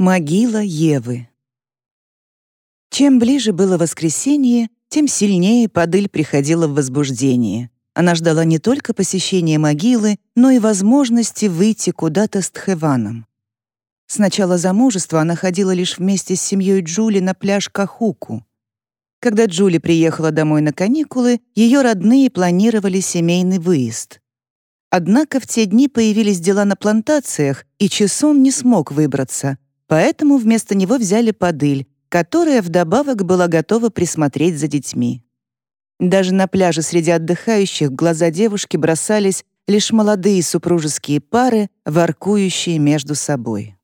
Могила Евы. Чем ближе было воскресенье, тем сильнее Падыль приходила в возбуждение. Она ждала не только посещения могилы, но и возможности выйти куда-то с Тхеваном. С начала замужества она ходила лишь вместе с семьей Джули на пляж Кахуку. Когда Джули приехала домой на каникулы, ее родные планировали семейный выезд. Однако в те дни появились дела на плантациях, и Чесон не смог выбраться, Поэтому вместо него взяли подыль, которая вдобавок была готова присмотреть за детьми. Даже на пляже среди отдыхающих глаза девушки бросались лишь молодые супружеские пары, воркующие между собой.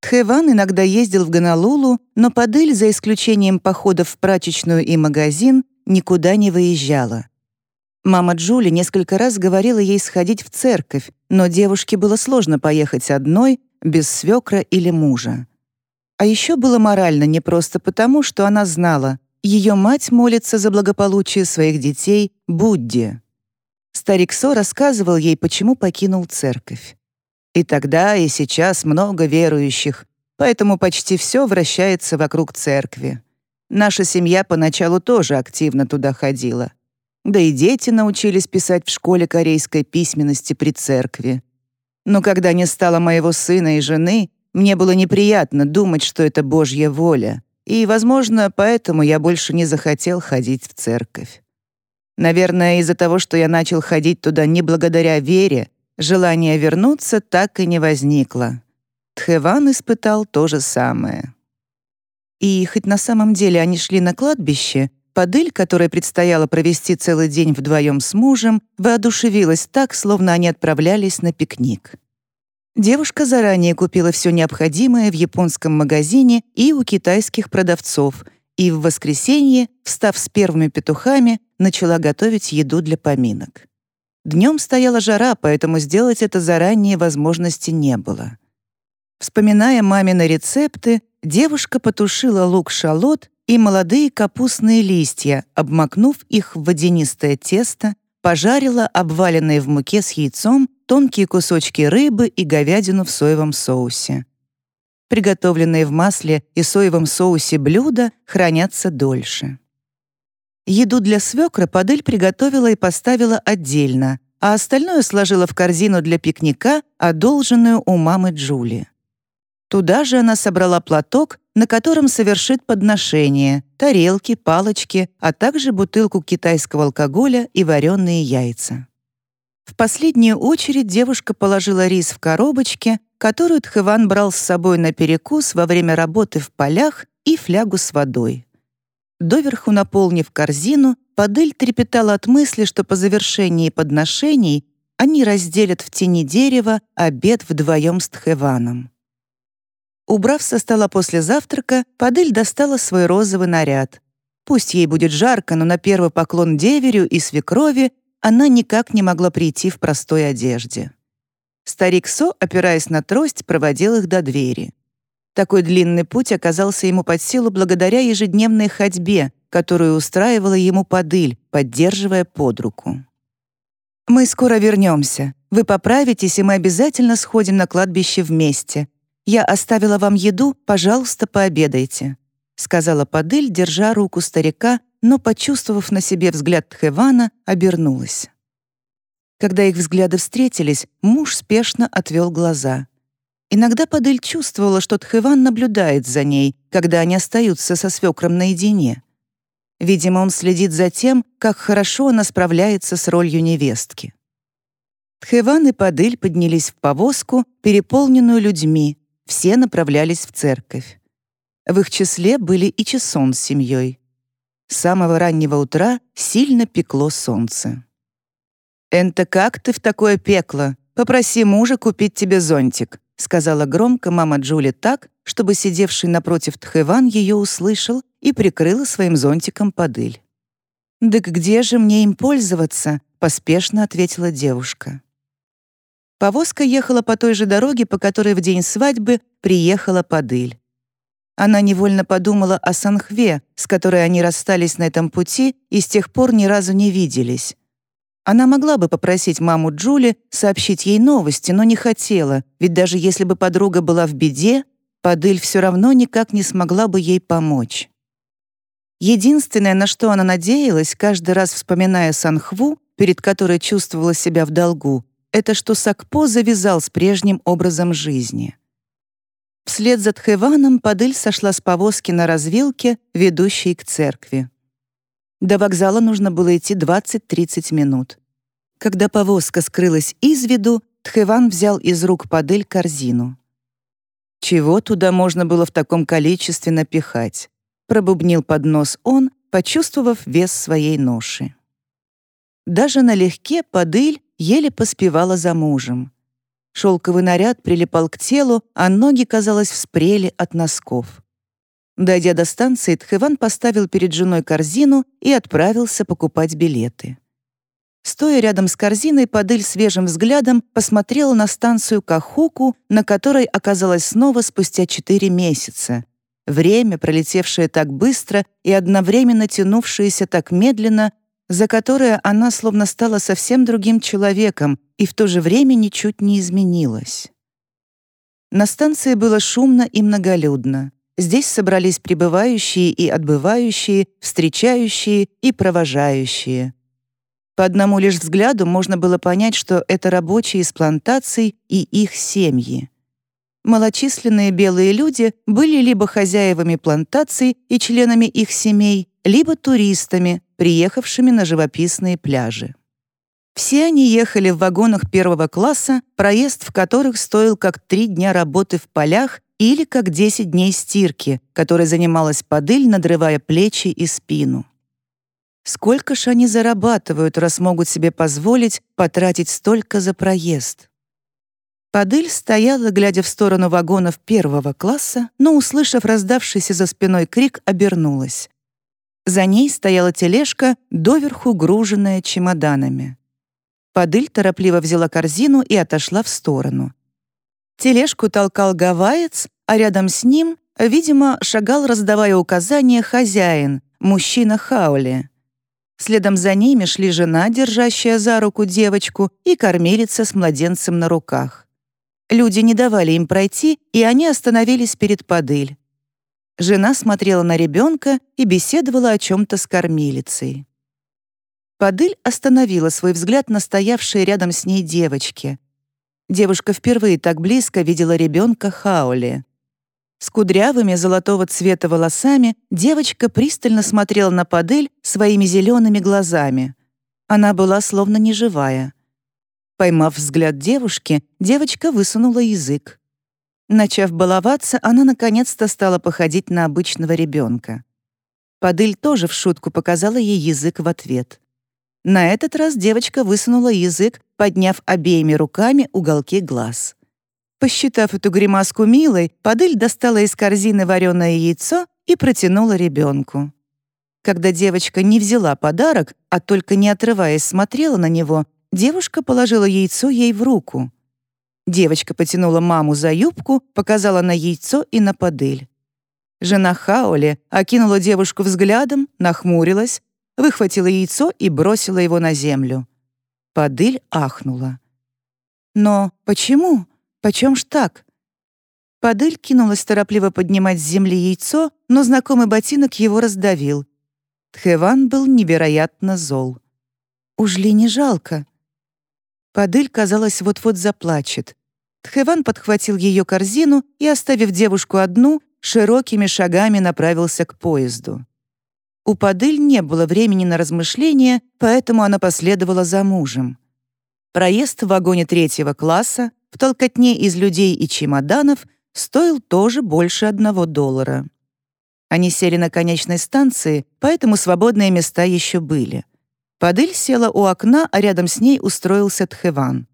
Тхэван иногда ездил в Гонолулу, но Падыль, за исключением походов в прачечную и магазин, никуда не выезжала. Мама Джули несколько раз говорила ей сходить в церковь, но девушке было сложно поехать одной, без свекра или мужа. А еще было морально не просто потому, что она знала, ее мать молится за благополучие своих детей Будде. Старик Со рассказывал ей, почему покинул церковь. И тогда, и сейчас много верующих, поэтому почти все вращается вокруг церкви. Наша семья поначалу тоже активно туда ходила. Да и дети научились писать в школе корейской письменности при церкви. Но когда не стало моего сына и жены, мне было неприятно думать, что это Божья воля, и, возможно, поэтому я больше не захотел ходить в церковь. Наверное, из-за того, что я начал ходить туда не благодаря вере, желание вернуться так и не возникло. Тхеван испытал то же самое. И хоть на самом деле они шли на кладбище, Падыль, которой предстояло провести целый день вдвоем с мужем, воодушевилась так, словно они отправлялись на пикник. Девушка заранее купила все необходимое в японском магазине и у китайских продавцов, и в воскресенье, встав с первыми петухами, начала готовить еду для поминок. Днем стояла жара, поэтому сделать это заранее возможности не было. Вспоминая мамины рецепты, девушка потушила лук-шалот и молодые капустные листья, обмакнув их в водянистое тесто, пожарила обваленные в муке с яйцом тонкие кусочки рыбы и говядину в соевом соусе. Приготовленные в масле и соевом соусе блюда хранятся дольше. Еду для свекра Падель приготовила и поставила отдельно, а остальное сложила в корзину для пикника, одолженную у мамы Джули. Туда же она собрала платок, на котором совершит подношение, тарелки, палочки, а также бутылку китайского алкоголя и вареные яйца. В последнюю очередь девушка положила рис в коробочке, которую Тхэван брал с собой на перекус во время работы в полях и флягу с водой. Доверху наполнив корзину, Падель трепетала от мысли, что по завершении подношений они разделят в тени дерева обед вдвоем с Тхэваном. Убрав со стола после завтрака, Падель достала свой розовый наряд. Пусть ей будет жарко, но на первый поклон деверю и свекрови она никак не могла прийти в простой одежде. Старик Со, опираясь на трость, проводил их до двери. Такой длинный путь оказался ему под силу благодаря ежедневной ходьбе, которую устраивала ему Падыль, поддерживая под руку. «Мы скоро вернемся. Вы поправитесь, и мы обязательно сходим на кладбище вместе», «Я оставила вам еду, пожалуйста, пообедайте», — сказала Падыль, держа руку старика, но, почувствовав на себе взгляд Тхевана, обернулась. Когда их взгляды встретились, муж спешно отвел глаза. Иногда Падыль чувствовала, что Тхеван наблюдает за ней, когда они остаются со свекром наедине. Видимо, он следит за тем, как хорошо она справляется с ролью невестки. Тхеван и Падыль поднялись в повозку, переполненную людьми, все направлялись в церковь. В их числе были и Чесон с семьей. С самого раннего утра сильно пекло солнце. «Энто как ты в такое пекло? Попроси мужа купить тебе зонтик», сказала громко мама Джули так, чтобы сидевший напротив Тхэван ее услышал и прикрыла своим зонтиком подыль. «Да где же мне им пользоваться?» — поспешно ответила девушка. Повозка ехала по той же дороге, по которой в день свадьбы приехала Падыль. Она невольно подумала о Санхве, с которой они расстались на этом пути и с тех пор ни разу не виделись. Она могла бы попросить маму Джули сообщить ей новости, но не хотела, ведь даже если бы подруга была в беде, Падыль все равно никак не смогла бы ей помочь. Единственное, на что она надеялась, каждый раз вспоминая Санхву, перед которой чувствовала себя в долгу, это что Сакпо завязал с прежним образом жизни. Вслед за Тхэваном Падыль сошла с повозки на развилке, ведущей к церкви. До вокзала нужно было идти 20-30 минут. Когда повозка скрылась из виду, Тхэван взял из рук Падыль корзину. Чего туда можно было в таком количестве напихать? Пробубнил под нос он, почувствовав вес своей ноши. Даже налегке Падыль еле поспевала за мужем. Шелковый наряд прилипал к телу, а ноги, казалось, вспрели от носков. Дойдя до станции, Тхэван поставил перед женой корзину и отправился покупать билеты. Стоя рядом с корзиной, Падыль свежим взглядом посмотрела на станцию Кахуку, на которой оказалась снова спустя четыре месяца. Время, пролетевшее так быстро и одновременно тянувшееся так медленно, за которое она словно стала совсем другим человеком и в то же время ничуть не изменилась. На станции было шумно и многолюдно. Здесь собрались прибывающие и отбывающие, встречающие и провожающие. По одному лишь взгляду можно было понять, что это рабочие из плантаций и их семьи. Малочисленные белые люди были либо хозяевами плантаций и членами их семей, либо туристами, приехавшими на живописные пляжи. Все они ехали в вагонах первого класса, проезд в которых стоил как три дня работы в полях или как 10 дней стирки, которой занималась Падыль, надрывая плечи и спину. Сколько ж они зарабатывают, раз могут себе позволить потратить столько за проезд? Падыль стояла, глядя в сторону вагонов первого класса, но, услышав раздавшийся за спиной крик, обернулась. За ней стояла тележка, доверху груженная чемоданами. Падыль торопливо взяла корзину и отошла в сторону. Тележку толкал гаваец, а рядом с ним, видимо, шагал, раздавая указания, хозяин, мужчина Хаули. Следом за ними шли жена, держащая за руку девочку, и кормилица с младенцем на руках. Люди не давали им пройти, и они остановились перед Падыль. Жена смотрела на ребенка и беседовала о чем-то с кормилицей. Падыль остановила свой взгляд на стоявшей рядом с ней девочке. Девушка впервые так близко видела ребенка Хаули. С кудрявыми золотого цвета волосами девочка пристально смотрела на Падыль своими зелеными глазами. Она была словно неживая. Поймав взгляд девушки, девочка высунула язык. Начав баловаться, она наконец-то стала походить на обычного ребенка. Падыль тоже в шутку показала ей язык в ответ. На этот раз девочка высунула язык, подняв обеими руками уголки глаз. Посчитав эту гримаску милой, Падыль достала из корзины вареное яйцо и протянула ребенку. Когда девочка не взяла подарок, а только не отрываясь смотрела на него, девушка положила яйцо ей в руку. Девочка потянула маму за юбку, показала на яйцо и на падыль. Жена Хаули окинула девушку взглядом, нахмурилась, выхватила яйцо и бросила его на землю. Падыль ахнула. «Но почему? Почем ж так?» Падыль кинулась торопливо поднимать с земли яйцо, но знакомый ботинок его раздавил. Тхеван был невероятно зол. «Уж ли не жалко?» Падыль, казалось, вот-вот заплачет. Тхеван подхватил ее корзину и, оставив девушку одну, широкими шагами направился к поезду. У Падыль не было времени на размышления, поэтому она последовала за мужем. Проезд в вагоне третьего класса в толкотне из людей и чемоданов стоил тоже больше одного доллара. Они сели на конечной станции, поэтому свободные места еще были — Падыль села у окна, а рядом с ней устроился Тхеван.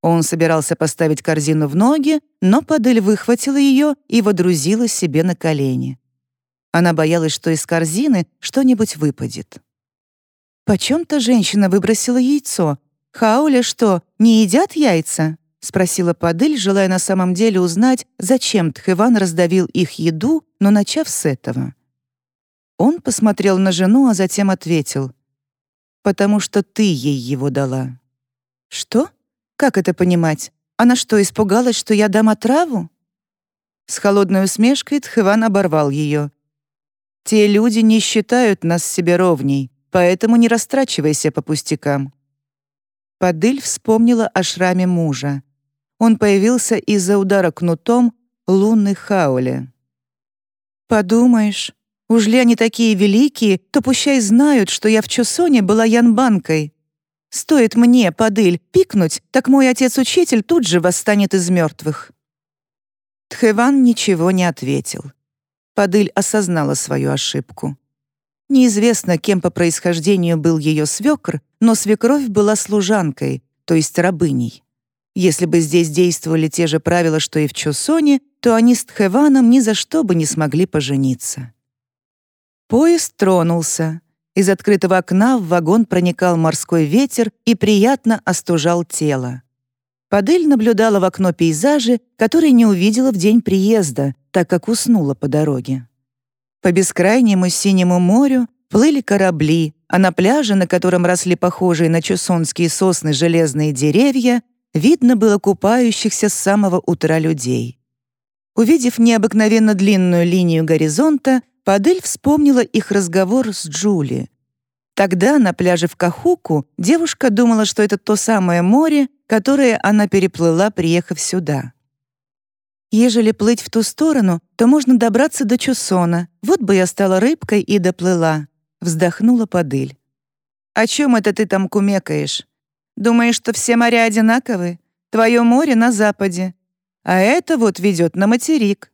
Он собирался поставить корзину в ноги, но Падыль выхватила ее и водрузила себе на колени. Она боялась, что из корзины что-нибудь выпадет. «Почем-то женщина выбросила яйцо. Хауля что, не едят яйца?» — спросила Падыль, желая на самом деле узнать, зачем Тхеван раздавил их еду, но начав с этого. Он посмотрел на жену, а затем ответил — потому что ты ей его дала». «Что? Как это понимать? Она что, испугалась, что я дам отраву?» С холодной усмешкой Тхыван оборвал ее. «Те люди не считают нас себе ровней, поэтому не растрачивайся по пустякам». Падыль вспомнила о шраме мужа. Он появился из-за удара кнутом лунной хауле. «Подумаешь, уж ли они такие великие, то пущай знают, что я в Чусоне была янбанкой. Стоит мне, Падыль, пикнуть, так мой отец-учитель тут же восстанет из мертвых». Тхэван ничего не ответил. Падыль осознала свою ошибку. Неизвестно, кем по происхождению был ее свекр, но свекровь была служанкой, то есть рабыней. Если бы здесь действовали те же правила, что и в Чосоне, то они с Тхеваном ни за что бы не смогли пожениться. Поезд тронулся. Из открытого окна в вагон проникал морской ветер и приятно остужал тело. Падель наблюдала в окно пейзажи, которые не увидела в день приезда, так как уснула по дороге. По бескрайнему синему морю плыли корабли, а на пляже, на котором росли похожие на чусонские сосны железные деревья, видно было купающихся с самого утра людей. Увидев необыкновенно длинную линию горизонта, Падель вспомнила их разговор с Джули. Тогда на пляже в Кахуку девушка думала, что это то самое море, которое она переплыла, приехав сюда. Ежели плыть в ту сторону, то можно добраться до Чусона. Вот бы я стала рыбкой и доплыла. Вздохнула Падыль. «О чем это ты там кумекаешь? Думаешь, что все моря одинаковы? Твое море на западе. А это вот ведет на материк».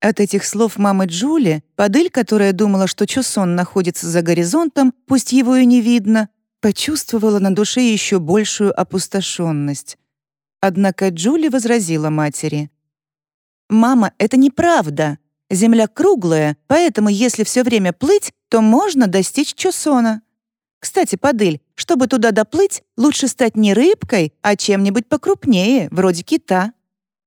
От этих слов мамы Джули, Падыль, которая думала, что Чусон находится за горизонтом, пусть его и не видно, почувствовала на душе еще большую опустошенность. Однако Джули возразила матери. «Мама, это неправда. Земля круглая, поэтому если все время плыть, то можно достичь Чусона. Кстати, Падыль, чтобы туда доплыть, лучше стать не рыбкой, а чем-нибудь покрупнее, вроде кита.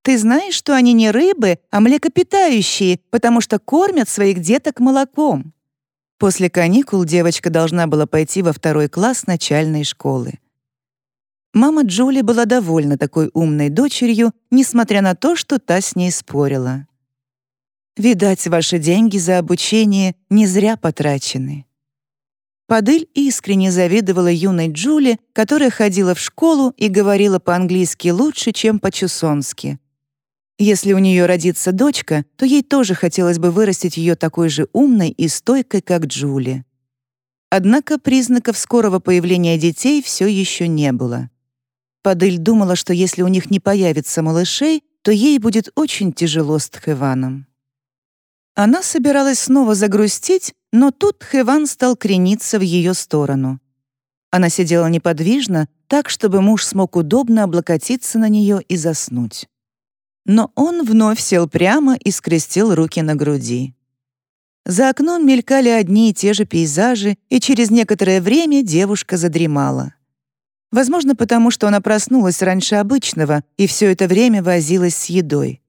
Ты знаешь, что они не рыбы, а млекопитающие, потому что кормят своих деток молоком. После каникул девочка должна была пойти во второй класс начальной школы. Мама Джули была довольна такой умной дочерью, несмотря на то, что та с ней спорила. «Видать, ваши деньги за обучение не зря потрачены. Падыль искренне завидовала юной Джуле, которая ходила в школу и говорила по-английски лучше, чем по-чусонски. Если у нее родится дочка, то ей тоже хотелось бы вырастить ее такой же умной и стойкой, как Джули. Однако признаков скорого появления детей все еще не было. Падыль думала, что если у них не появится малышей, то ей будет очень тяжело с Тхеваном. Она собиралась снова загрустить, но тут Хеван стал крениться в ее сторону. Она сидела неподвижно, так, чтобы муж смог удобно облокотиться на нее и заснуть. Но он вновь сел прямо и скрестил руки на груди. За окном мелькали одни и те же пейзажи, и через некоторое время девушка задремала. Возможно, потому что она проснулась раньше обычного и все это время возилась с едой.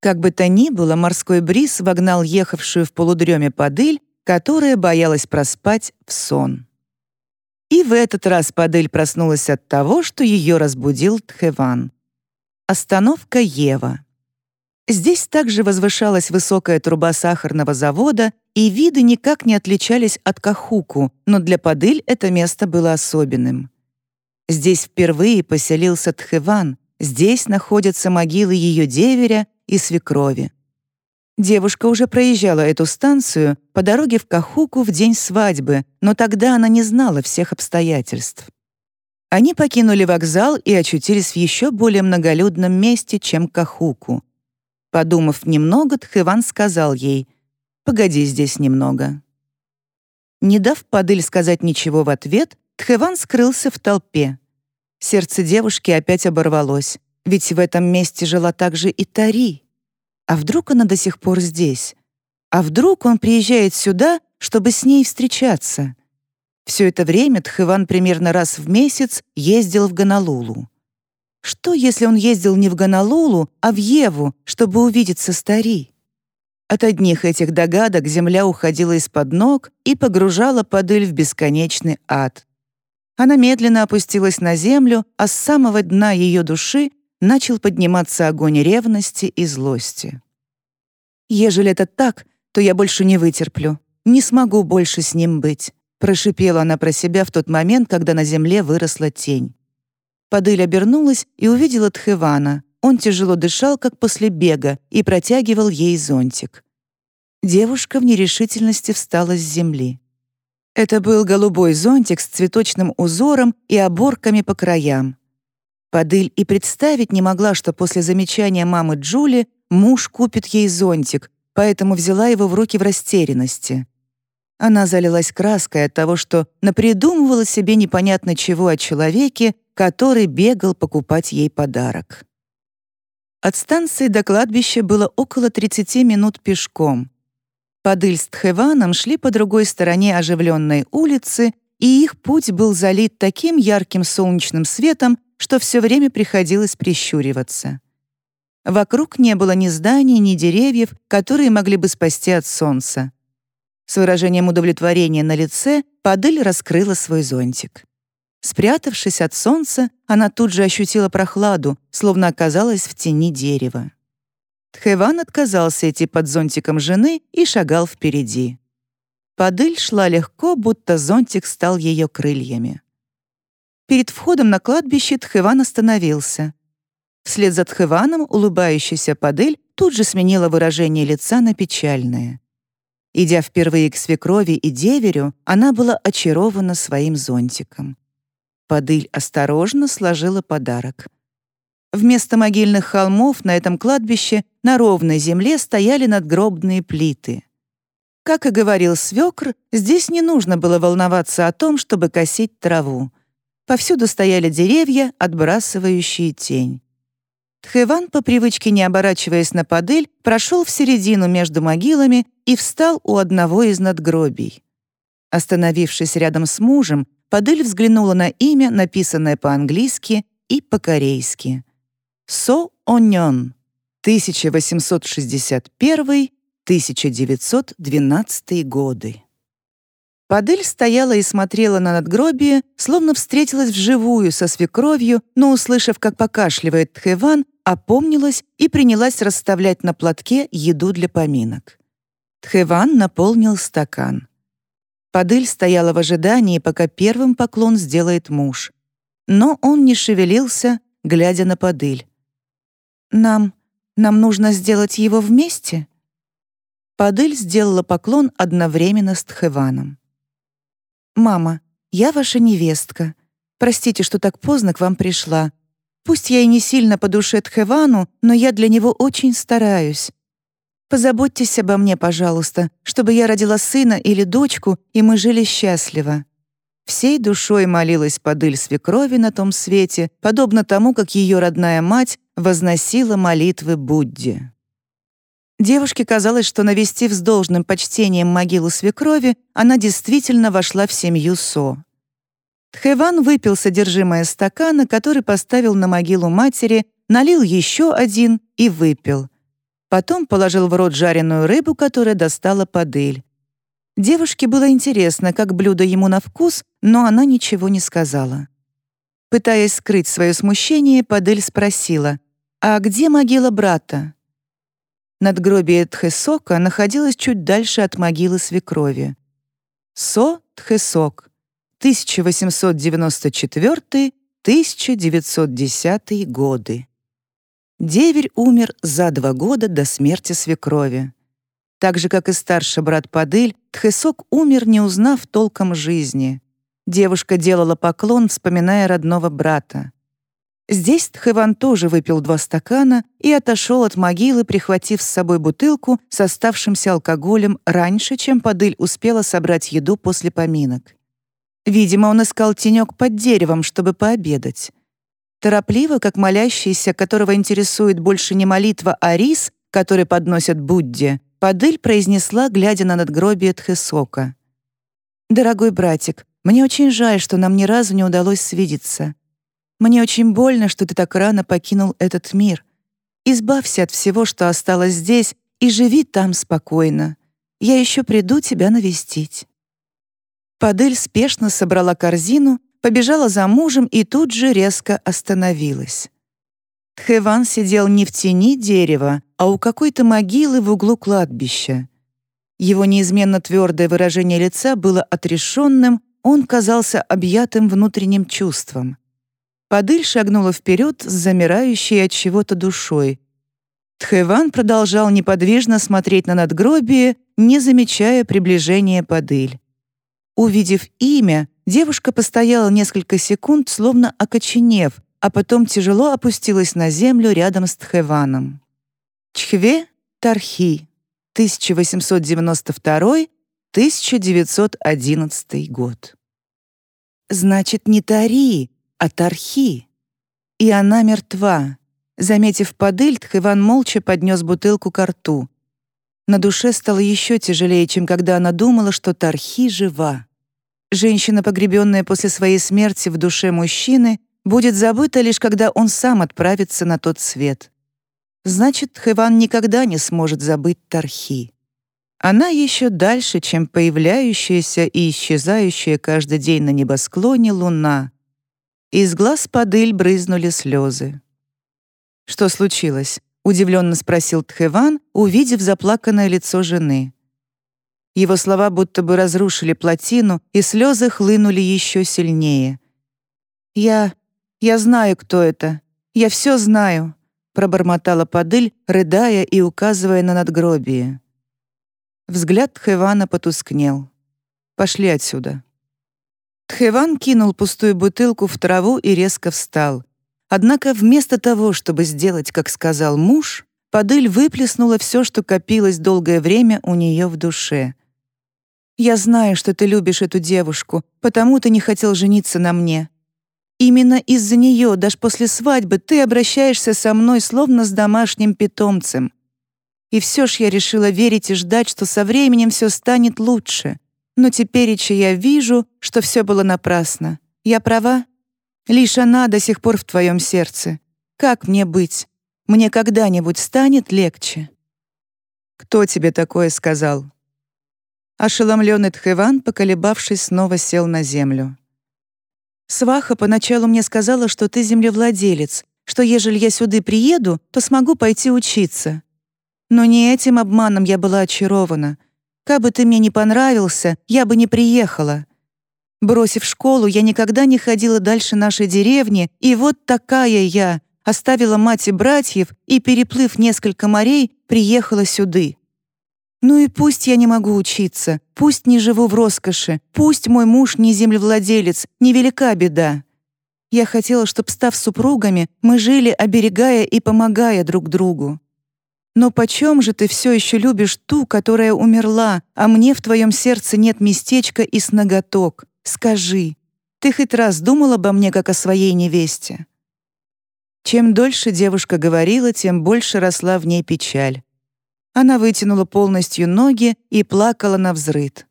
Как бы то ни было, морской бриз вогнал ехавшую в полудреме подыль которая боялась проспать в сон. И в этот раз Падель проснулась от того, что ее разбудил Тхеван. Остановка Ева. Здесь также возвышалась высокая труба сахарного завода, и виды никак не отличались от Кахуку, но для Падыль это место было особенным. Здесь впервые поселился Тхеван, здесь находятся могилы ее деверя и свекрови. Девушка уже проезжала эту станцию по дороге в Кахуку в день свадьбы, но тогда она не знала всех обстоятельств. Они покинули вокзал и очутились в еще более многолюдном месте, чем Кахуку. Подумав немного, Тхэван сказал ей «Погоди здесь немного». Не дав Падыль сказать ничего в ответ, Тхэван скрылся в толпе. Сердце девушки опять оборвалось, ведь в этом месте жила также и Тари. А вдруг она до сих пор здесь? А вдруг он приезжает сюда, чтобы с ней встречаться? Все это время Тхыван примерно раз в месяц ездил в Гонолулу. Что, если он ездил не в Гонолулу, а в Еву, чтобы увидеться с Тари? От одних этих догадок земля уходила из-под ног и погружала Падыль в бесконечный ад. Она медленно опустилась на землю, а с самого дна ее души начал подниматься огонь ревности и злости. Ежели это так, то я больше не вытерплю. Не смогу больше с ним быть», — прошипела она про себя в тот момент, когда на земле выросла тень. Падыль обернулась и увидела Тхевана. Он тяжело дышал, как после бега, и протягивал ей зонтик. Девушка в нерешительности встала с земли. Это был голубой зонтик с цветочным узором и оборками по краям. Падыль и представить не могла, что после замечания мамы Джули муж купит ей зонтик, поэтому взяла его в руки в растерянности. Она залилась краской от того, что напридумывала себе непонятно чего о человеке, который бегал покупать ей подарок. От станции до кладбища было около 30 минут пешком. Падыль с Тхеваном шли по другой стороне оживленной улицы, и их путь был залит таким ярким солнечным светом, что все время приходилось прищуриваться. Вокруг не было ни зданий, ни деревьев, которые могли бы спасти от солнца. С выражением удовлетворения на лице Падыль раскрыла свой зонтик. Спрятавшись от солнца, она тут же ощутила прохладу, словно оказалась в тени дерева. Тхеван отказался идти под зонтиком жены и шагал впереди. Падыль шла легко, будто зонтик стал ее крыльями. Перед входом на кладбище Тхеван остановился. Вслед за Тхеваном улыбающаяся Падыль тут же сменила выражение лица на печальное. Идя впервые к свекрови и деверю, она была очарована своим зонтиком. Падыль осторожно сложила подарок — Вместо могильных холмов на этом кладбище на ровной земле стояли надгробные плиты. Как и говорил свекр, здесь не нужно было волноваться о том, чтобы косить траву. Повсюду стояли деревья, отбрасывающие тень. Тхеван, по привычке не оборачиваясь на падель, прошел в середину между могилами и встал у одного из надгробий. Остановившись рядом с мужем, Падель взглянула на имя, написанное по-английски и по-корейски. Со Онён, 1861-1912 годы. Падель стояла и смотрела на надгробие, словно встретилась вживую со свекровью, но, услышав, как покашливает Тхеван, опомнилась и принялась расставлять на платке еду для поминок. Тхеван наполнил стакан. Падыль стояла в ожидании, пока первым поклон сделает муж. Но он не шевелился, глядя на Падыль. «Нам... нам нужно сделать его вместе?» Падель сделала поклон одновременно с Тхеваном. «Мама, я ваша невестка. Простите, что так поздно к вам пришла. Пусть я и не сильно по душе Тхевану, но я для него очень стараюсь. Позаботьтесь обо мне, пожалуйста, чтобы я родила сына или дочку, и мы жили счастливо». Всей душой молилась Падыль свекрови на том свете, подобно тому, как ее родная мать возносила молитвы Будде. Девушке казалось, что, навестив с должным почтением могилу свекрови, она действительно вошла в семью Со. Тхэван выпил содержимое стакана, который поставил на могилу матери, налил еще один и выпил. Потом положил в рот жареную рыбу, которая достала подыль. Девушке было интересно, как блюдо ему на вкус, но она ничего не сказала. Пытаясь скрыть свое смущение, Падель спросила, «А где могила брата?» Надгробие Тхесока находилось чуть дальше от могилы свекрови. Со Тхесок, 1894-1910 годы. Деверь умер за два года до смерти свекрови. Так же, как и старший брат Падыль, Тхесок умер, не узнав толком жизни. Девушка делала поклон, вспоминая родного брата. Здесь Тхэван тоже выпил два стакана и отошел от могилы, прихватив с собой бутылку с оставшимся алкоголем раньше, чем Падыль успела собрать еду после поминок. Видимо, он искал тенек под деревом, чтобы пообедать. Торопливо, как молящийся, которого интересует больше не молитва, а рис, который подносят Будде, Падыль произнесла, глядя на надгробие Тхесока. «Дорогой братик, мне очень жаль, что нам ни разу не удалось свидеться. Мне очень больно, что ты так рано покинул этот мир. Избавься от всего, что осталось здесь, и живи там спокойно. Я еще приду тебя навестить». Падель спешно собрала корзину, побежала за мужем и тут же резко остановилась. Тхэван сидел не в тени дерева, а у какой-то могилы в углу кладбища. Его неизменно твердое выражение лица было отрешенным, он казался объятым внутренним чувством. Падыль шагнула вперед с замирающей от чего-то душой. Тхэван продолжал неподвижно смотреть на надгробие, не замечая приближения Падыль. Увидев имя, девушка постояла несколько секунд, словно окоченев, а потом тяжело опустилась на землю рядом с Тхэваном. Чхве Тархи 1892-1911 год. Значит, не Тари, а Тархи. И она мертва. Заметив подыльт, Иван молча поднес бутылку к рту. На душе стало еще тяжелее, чем когда она думала, что Тархи жива. Женщина, погребенная после своей смерти в душе мужчины, будет забыта лишь когда он сам отправится на тот свет. Значит, Хеван никогда не сможет забыть Тархи. Она еще дальше, чем появляющаяся и исчезающая каждый день на небосклоне луна. Из глаз Падыль брызнули слезы. «Что случилось?» — удивленно спросил Тхеван, увидев заплаканное лицо жены. Его слова будто бы разрушили плотину, и слезы хлынули еще сильнее. «Я... я знаю, кто это. Я все знаю пробормотала Падыль, рыдая и указывая на надгробие. Взгляд Тхевана потускнел. «Пошли отсюда». Тхеван кинул пустую бутылку в траву и резко встал. Однако вместо того, чтобы сделать, как сказал муж, Падыль выплеснула все, что копилось долгое время у нее в душе. «Я знаю, что ты любишь эту девушку, потому ты не хотел жениться на мне. Именно из-за нее, даже после свадьбы, ты обращаешься со мной словно с домашним питомцем. И все ж я решила верить и ждать, что со временем все станет лучше. Но теперь я вижу, что все было напрасно. Я права? Лишь она до сих пор в твоем сердце. Как мне быть? Мне когда-нибудь станет легче?» «Кто тебе такое сказал?» Ошеломленный Тхэван, поколебавшись, снова сел на землю. Сваха поначалу мне сказала, что ты землевладелец, что ежели я сюда приеду, то смогу пойти учиться. Но не этим обманом я была очарована. Как бы ты мне не понравился, я бы не приехала. Бросив школу, я никогда не ходила дальше нашей деревни, и вот такая я, оставила мать и братьев и, переплыв несколько морей, приехала сюда. Ну и пусть я не могу учиться, пусть не живу в роскоши, пусть мой муж не землевладелец, невелика беда. Я хотела, чтобы, став супругами, мы жили, оберегая и помогая друг другу. Но почем же ты все еще любишь ту, которая умерла, а мне в твоем сердце нет местечка и с ноготок? Скажи, ты хоть раз думал обо мне, как о своей невесте?» Чем дольше девушка говорила, тем больше росла в ней печаль. Она вытянула полностью ноги и плакала на взрыд.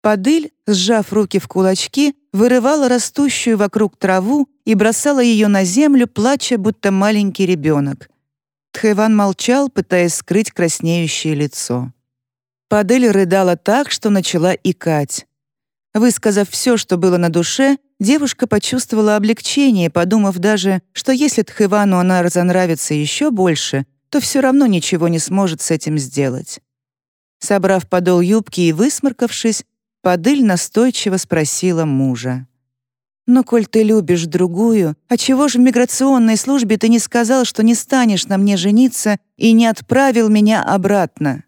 Падыль, сжав руки в кулачки, вырывала растущую вокруг траву и бросала ее на землю, плача, будто маленький ребенок. Тхэван молчал, пытаясь скрыть краснеющее лицо. Падыль рыдала так, что начала икать. Высказав все, что было на душе, девушка почувствовала облегчение, подумав даже, что если Тхэвану она разонравится еще больше, то все равно ничего не сможет с этим сделать. Собрав подол юбки и высморкавшись, Падыль настойчиво спросила мужа. «Но коль ты любишь другую, а чего же в миграционной службе ты не сказал, что не станешь на мне жениться и не отправил меня обратно?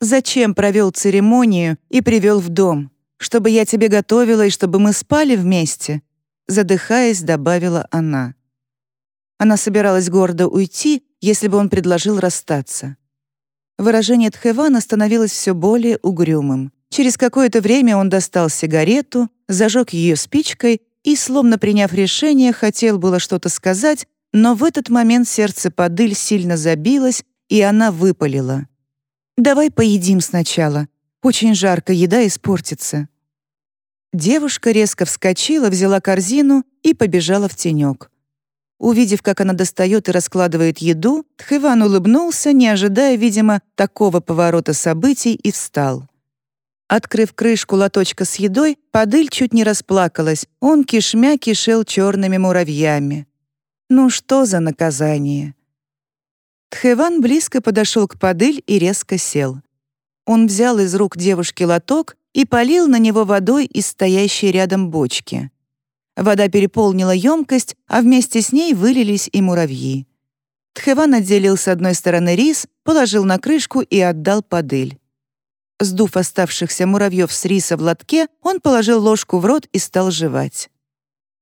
Зачем провел церемонию и привел в дом? Чтобы я тебе готовила и чтобы мы спали вместе?» Задыхаясь, добавила она. Она собиралась гордо уйти, если бы он предложил расстаться. Выражение Тхэвана становилось все более угрюмым. Через какое-то время он достал сигарету, зажег ее спичкой и, словно приняв решение, хотел было что-то сказать, но в этот момент сердце Падыль сильно забилось, и она выпалила. «Давай поедим сначала. Очень жарко, еда испортится». Девушка резко вскочила, взяла корзину и побежала в тенек. Увидев, как она достает и раскладывает еду, Тхыван улыбнулся, не ожидая, видимо, такого поворота событий, и встал. Открыв крышку лоточка с едой, Падыль чуть не расплакалась, он кишмя кишел черными муравьями. Ну что за наказание? Тхэван близко подошел к Падыль и резко сел. Он взял из рук девушки лоток и полил на него водой из стоящей рядом бочки. Вода переполнила емкость, а вместе с ней вылились и муравьи. Тхеван отделил с одной стороны рис, положил на крышку и отдал подыль. Сдув оставшихся муравьев с риса в лотке, он положил ложку в рот и стал жевать.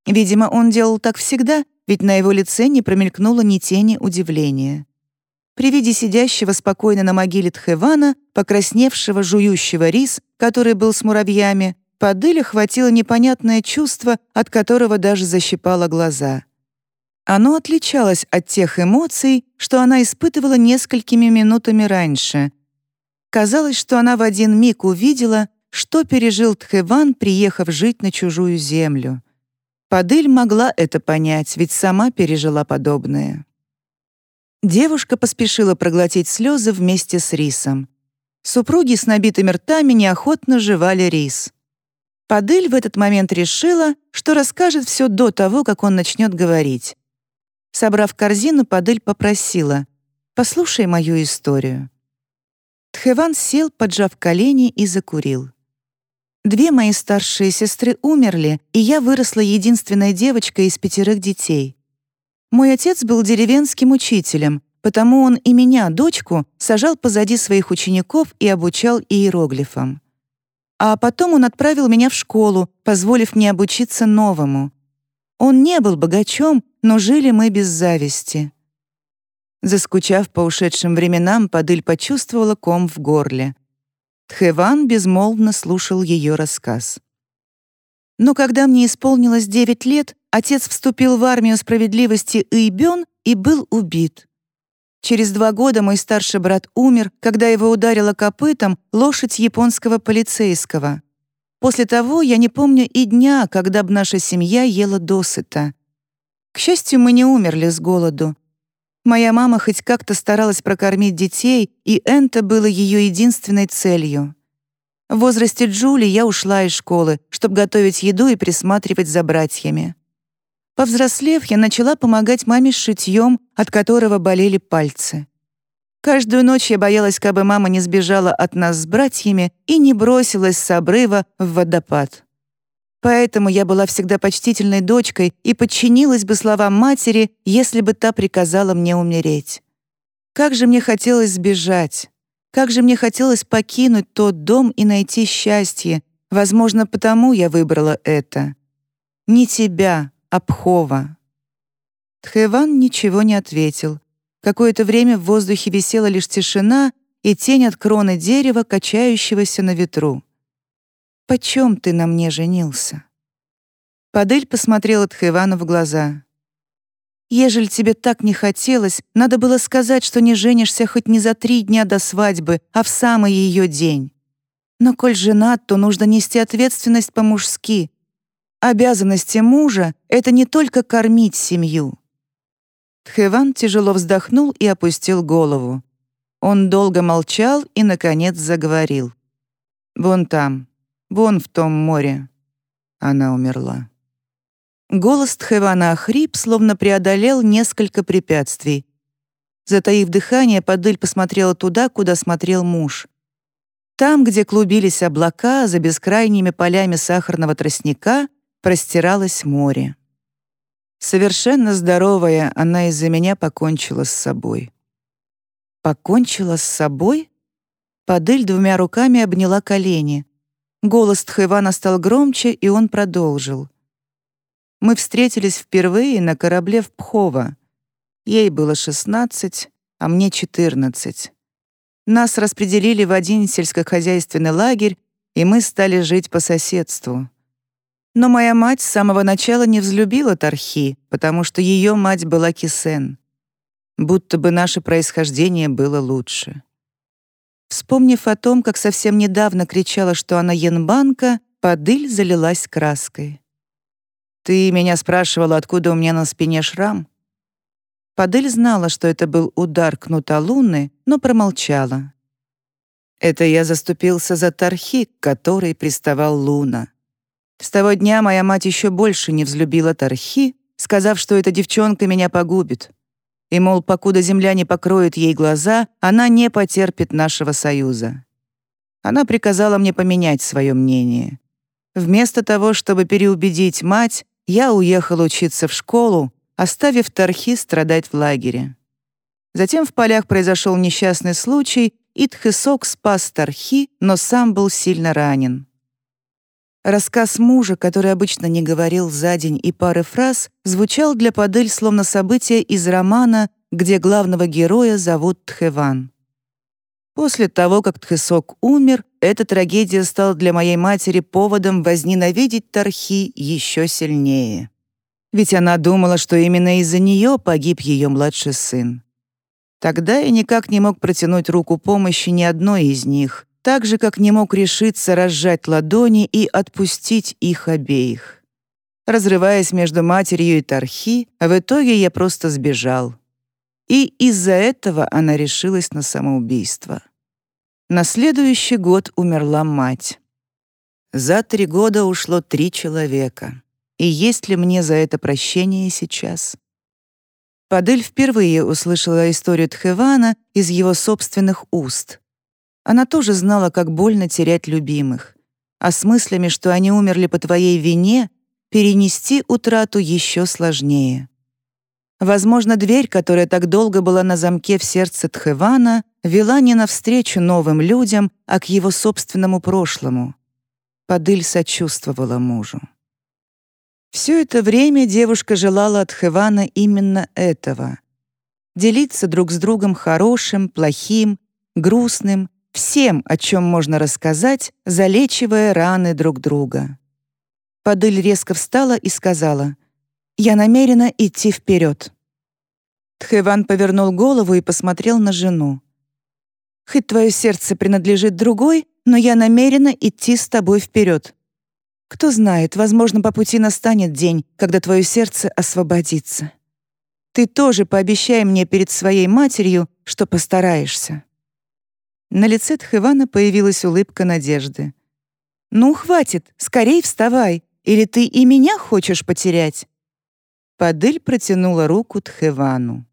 Видимо, он делал так всегда, ведь на его лице не промелькнуло ни тени удивления. При виде сидящего спокойно на могиле Тхевана, покрасневшего, жующего рис, который был с муравьями, Падыля хватило непонятное чувство, от которого даже защипало глаза. Оно отличалось от тех эмоций, что она испытывала несколькими минутами раньше. Казалось, что она в один миг увидела, что пережил Тхеван, приехав жить на чужую землю. Падыль могла это понять, ведь сама пережила подобное. Девушка поспешила проглотить слезы вместе с рисом. Супруги с набитыми ртами неохотно жевали рис. Падыль в этот момент решила, что расскажет все до того, как он начнет говорить. Собрав корзину, Падыль попросила «Послушай мою историю». Тхеван сел, поджав колени, и закурил. Две мои старшие сестры умерли, и я выросла единственной девочкой из пятерых детей. Мой отец был деревенским учителем, потому он и меня, дочку, сажал позади своих учеников и обучал иероглифам. А потом он отправил меня в школу, позволив мне обучиться новому. Он не был богачом, но жили мы без зависти. Заскучав по ушедшим временам, Падыль почувствовала ком в горле. Тхеван безмолвно слушал ее рассказ. Но когда мне исполнилось девять лет, отец вступил в армию справедливости Ийбён и был убит. Через два года мой старший брат умер, когда его ударила копытом лошадь японского полицейского. После того я не помню и дня, когда б наша семья ела досыта. К счастью, мы не умерли с голоду. Моя мама хоть как-то старалась прокормить детей, и это было ее единственной целью. В возрасте Джули я ушла из школы, чтобы готовить еду и присматривать за братьями. Повзрослев, я начала помогать маме с шитьем, от которого болели пальцы. Каждую ночь я боялась, как бы мама не сбежала от нас с братьями и не бросилась с обрыва в водопад. Поэтому я была всегда почтительной дочкой и подчинилась бы словам матери, если бы та приказала мне умереть. Как же мне хотелось сбежать. Как же мне хотелось покинуть тот дом и найти счастье. Возможно, потому я выбрала это. Не тебя, а Пхова. Тхэван ничего не ответил. Какое-то время в воздухе висела лишь тишина и тень от кроны дерева, качающегося на ветру. «Почем ты на мне женился?» Падель посмотрела Тхэвану в глаза. Ежели тебе так не хотелось, надо было сказать, что не женишься хоть не за три дня до свадьбы, а в самый ее день. Но коль женат, то нужно нести ответственность по-мужски. Обязанности мужа — это не только кормить семью. Тхеван тяжело вздохнул и опустил голову. Он долго молчал и, наконец, заговорил. «Вон там, вон в том море». Она умерла. Голос Тхевана охрип, словно преодолел несколько препятствий. Затаив дыхание, Падыль посмотрела туда, куда смотрел муж. Там, где клубились облака, за бескрайними полями сахарного тростника простиралось море. Совершенно здоровая, она из-за меня покончила с собой. Покончила с собой? Падыль двумя руками обняла колени. Голос Тхевана стал громче, и он продолжил. Мы встретились впервые на корабле в Пхово. Ей было 16, а мне 14. Нас распределили в один сельскохозяйственный лагерь, и мы стали жить по соседству. Но моя мать с самого начала не взлюбила Тархи, потому что ее мать была Кисен. Будто бы наше происхождение было лучше. Вспомнив о том, как совсем недавно кричала, что она янбанка, Падыль залилась краской. «Ты меня спрашивала, откуда у меня на спине шрам?» Падель знала, что это был удар кнута Луны, но промолчала. «Это я заступился за Тархи, к которой приставал Луна. С того дня моя мать еще больше не взлюбила Тархи, сказав, что эта девчонка меня погубит. И, мол, покуда земля не покроет ей глаза, она не потерпит нашего союза. Она приказала мне поменять свое мнение. Вместо того, чтобы переубедить мать, я уехал учиться в школу, оставив Тархи страдать в лагере. Затем в полях произошел несчастный случай, и Тхысок спас Тархи, но сам был сильно ранен. Рассказ мужа, который обычно не говорил за день и пары фраз, звучал для Падыль словно событие из романа, где главного героя зовут Тхеван. После того, как Тхесок умер, эта трагедия стала для моей матери поводом возненавидеть Тархи еще сильнее. Ведь она думала, что именно из-за нее погиб ее младший сын. Тогда я никак не мог протянуть руку помощи ни одной из них, так же, как не мог решиться разжать ладони и отпустить их обеих. Разрываясь между матерью и Тархи, в итоге я просто сбежал. И из-за этого она решилась на самоубийство. На следующий год умерла мать. За три года ушло три человека. И есть ли мне за это прощение сейчас? Падель впервые услышала историю Тхевана из его собственных уст. Она тоже знала, как больно терять любимых. А с мыслями, что они умерли по твоей вине, перенести утрату еще сложнее. Возможно, дверь, которая так долго была на замке в сердце Тхевана, вела не навстречу новым людям, а к его собственному прошлому. Падыль сочувствовала мужу. Все это время девушка желала от Хевана именно этого — делиться друг с другом хорошим, плохим, грустным, всем, о чем можно рассказать, залечивая раны друг друга. Падыль резко встала и сказала — я намерена идти вперед. Тхэван повернул голову и посмотрел на жену. «Хоть твое сердце принадлежит другой, но я намерена идти с тобой вперед. Кто знает, возможно, по пути настанет день, когда твое сердце освободится. Ты тоже пообещай мне перед своей матерью, что постараешься». На лице Тхэвана появилась улыбка надежды. «Ну, хватит, скорей вставай, или ты и меня хочешь потерять?» Падыль протянула руку Тхевану.